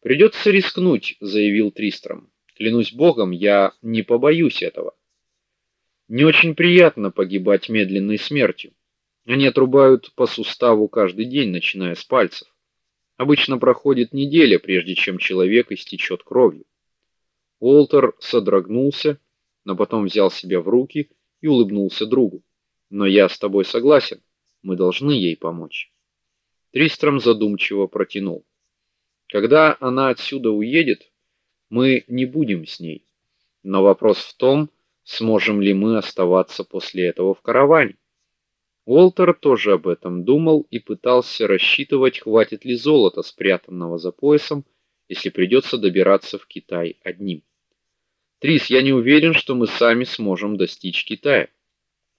Придется рискнуть, заявил Тристром. Клянусь богом, я не побоюсь этого. Не очень приятно погибать медленной смертью. Они отрубают по суставу каждый день, начиная с пальцев. Обычно проходит неделя, прежде чем человек истечет кровью. Уолтер содрогнулся, но потом взял себя в руки и улыбнулся другу. Но я с тобой согласен. Мы должны ей помочь. Тристром задумчиво протянул: когда она отсюда уедет, мы не будем с ней. Но вопрос в том, сможем ли мы оставаться после этого в караване. Уолтер тоже об этом думал и пытался рассчитывать, хватит ли золота, спрятанного за поясом, если придется добираться в Китай одним. Трис, я не уверен, что мы сами сможем достичь Китая.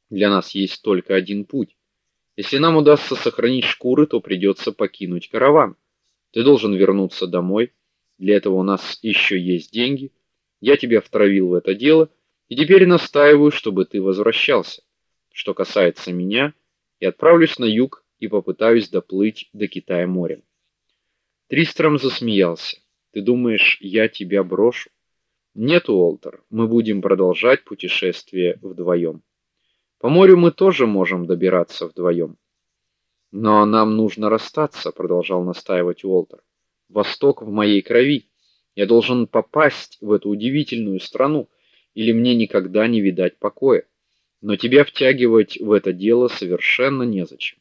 Для нас есть только один путь. Если нам удастся сохранить шкуры, то придется покинуть караван. Ты должен вернуться домой. Для этого у нас еще есть деньги. Я тебя втравил в это дело, и теперь настаиваю, чтобы ты возвращался. Что касается меня, я отправлюсь на юг и попытаюсь доплыть до Китая морем. Тристром засмеялся. Ты думаешь, я тебя брошу? Нет, Уолтер, мы будем продолжать путешествие вдвоем. По морю мы тоже можем добираться вдвоем. Но нам нужно расстаться, продолжал настаивать Уолтер. Восток в моей крови. Я должен попасть в эту удивительную страну, или мне никогда не видать покоя. Но тебя втягивать в это дело совершенно незачем.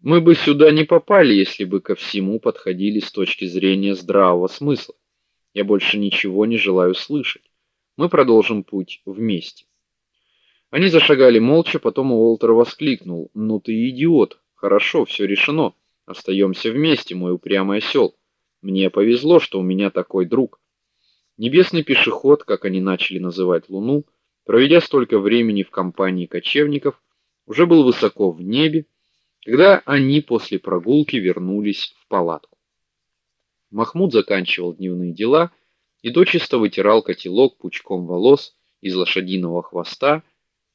Мы бы сюда не попали, если бы ко всему подходили с точки зрения здравого смысла. Я больше ничего не желаю слышать. Мы продолжим путь вместе. Они зашагали молча, потом Уолтер воскликнул: "Ну ты идиот. Хорошо, все решено. Остаемся вместе, мой упрямый осел. Мне повезло, что у меня такой друг". Небесный пешеход, как они начали называть Луну, проведя столько времени в компании кочевников, уже был высоко в небе, когда они после прогулки вернулись в палатку. Махмуд заканчивал дневные дела и дочисто вытирал котелок пучком волос из лошадиного хвоста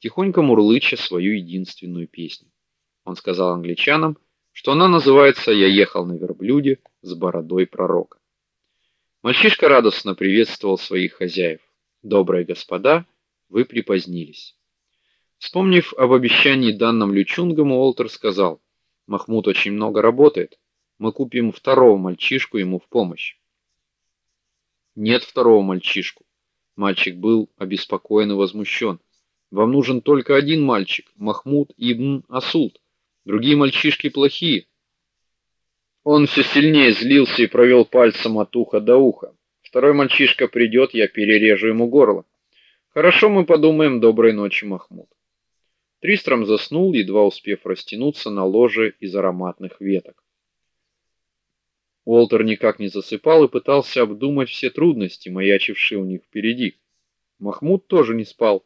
тихонько мурлыча свою единственную песню. Он сказал англичанам, что она называется Я ехал на верблюде с бородой пророка. Мальчишка радостно приветствовал своих хозяев. Добрые господа, вы припозднились. Вспомнив об обещании данном Лючунгам, Уолтер сказал: "Махмуд очень много работает. Мы купим второго мальчишку ему в помощь". Нет второго мальчишку. Мальчик был обеспокоен и возмущен. Вам нужен только один мальчик, Махмуд ибн Асулт. Другие мальчишки плохие. Он все сильнее злился и провел пальцем от уха до уха. Второй мальчишка придет, я перережу ему горло. Хорошо, мы подумаем. Доброй ночи, Махмуд. Тристром заснул, едва успев растянуться на ложе из ароматных веток. Уолтер никак не засыпал и пытался обдумать все трудности, маячившие у них впереди. Махмуд тоже не спал.